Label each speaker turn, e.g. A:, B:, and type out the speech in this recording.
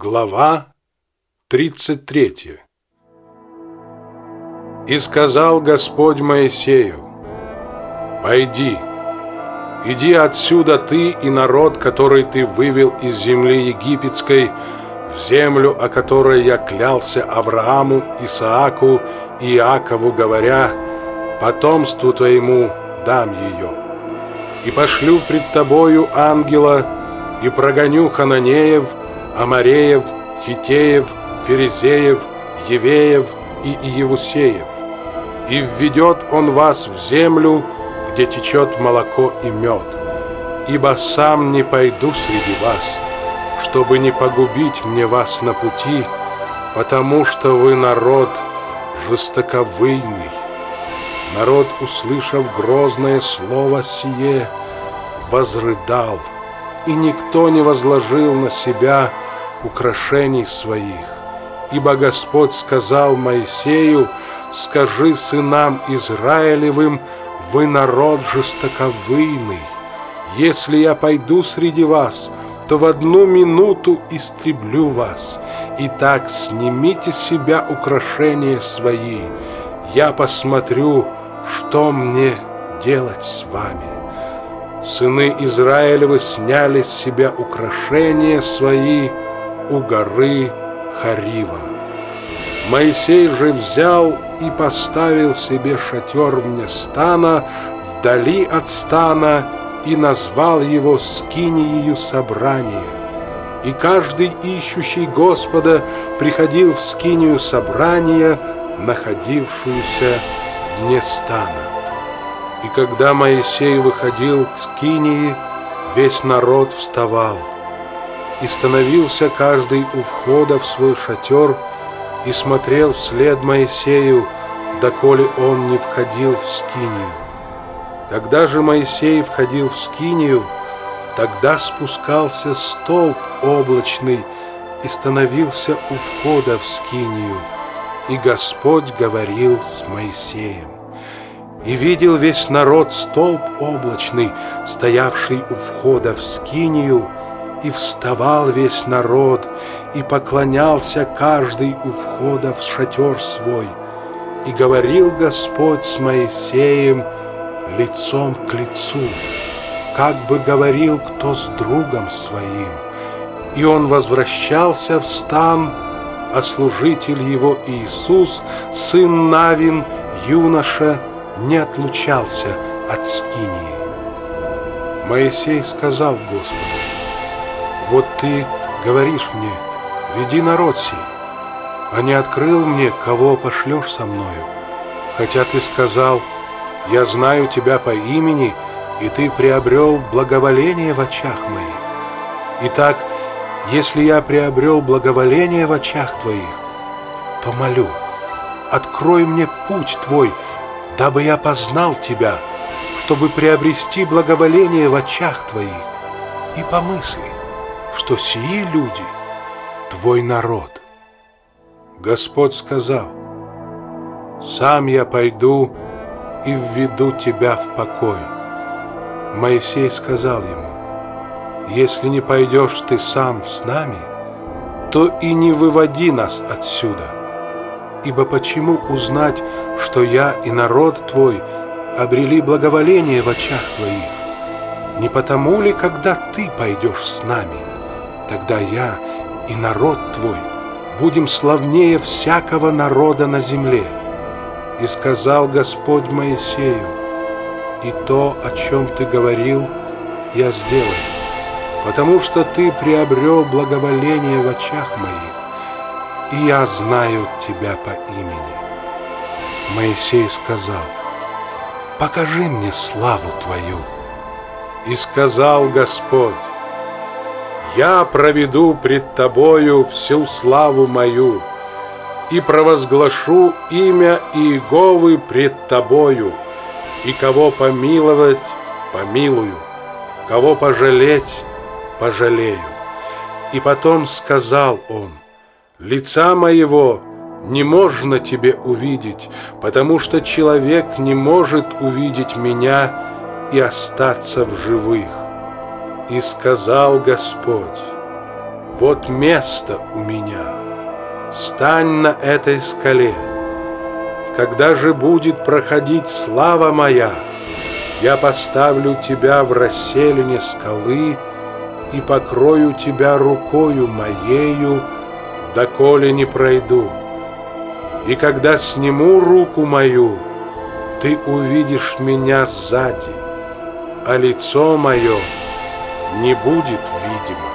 A: Глава 33 И сказал Господь Моисею, «Пойди, иди отсюда ты и народ, который ты вывел из земли египетской, в землю, о которой я клялся Аврааму, Исааку и Иакову, говоря, потомству твоему дам ее. И пошлю пред тобою ангела, и прогоню хананеев, Амареев, Хитеев, Ферезеев, Евеев и Иевусеев. И введет он вас в землю, где течет молоко и мед. Ибо сам не пойду среди вас, чтобы не погубить мне вас на пути, потому что вы народ жестоковыйный. Народ, услышав грозное слово сие, возрыдал, и никто не возложил на себя украшений своих. Ибо Господь сказал Моисею, «Скажи сынам Израилевым, вы народ жестоковыйный. Если я пойду среди вас, то в одну минуту истреблю вас. Итак, снимите с себя украшения свои. Я посмотрю, что мне делать с вами». Сыны Израилевы сняли с себя украшения свои, у горы Харива. Моисей же взял и поставил себе шатер вне стана, вдали от стана, и назвал его скиниею собрания. И каждый ищущий Господа приходил в скинию собрания, находившуюся вне стана. И когда Моисей выходил к скинии, весь народ вставал – и становился каждый у входа в свой шатер и смотрел вслед Моисею, доколе он не входил в скинию. Когда же Моисей входил в скинию, тогда спускался столб облачный и становился у входа в скинию, и Господь говорил с Моисеем. И видел весь народ столб облачный, стоявший у входа в скинию, и вставал весь народ, и поклонялся каждый у входа в шатер свой. И говорил Господь с Моисеем лицом к лицу, как бы говорил кто с другом своим. И он возвращался в стан, а служитель его Иисус, сын Навин, юноша, не отлучался от скинии. Моисей сказал Господу, вот ты говоришь мне, веди народ сей, а не открыл мне, кого пошлешь со мною. Хотя ты сказал, я знаю тебя по имени, и ты приобрел благоволение в очах моих. Итак, если я приобрел благоволение в очах твоих, то молю, открой мне путь твой, дабы я познал тебя, чтобы приобрести благоволение в очах твоих. И помысли, что сии люди — твой народ. Господь сказал, «Сам я пойду и введу тебя в покой». Моисей сказал ему, «Если не пойдешь ты сам с нами, то и не выводи нас отсюда. Ибо почему узнать, что я и народ твой обрели благоволение в очах твоих? Не потому ли, когда ты пойдешь с нами?» Тогда я и народ твой будем славнее всякого народа на земле. И сказал Господь Моисею, и то, о чем ты говорил, я сделаю, потому что ты приобрел благоволение в очах моих, и я знаю тебя по имени. Моисей сказал, покажи мне славу твою. И сказал Господь, я проведу пред тобою всю славу мою и провозглашу имя Иеговы пред тобою, и кого помиловать, помилую, кого пожалеть, пожалею. И потом сказал он, лица моего не можно тебе увидеть, потому что человек не может увидеть меня и остаться в живых. И сказал Господь, Вот место у меня. Стань на этой скале. Когда же будет проходить слава моя, я поставлю тебя в расселине скалы и покрою тебя рукою моею, доколе не пройду. И когда сниму руку мою, ты увидишь меня сзади, а лицо мое не будет видимо.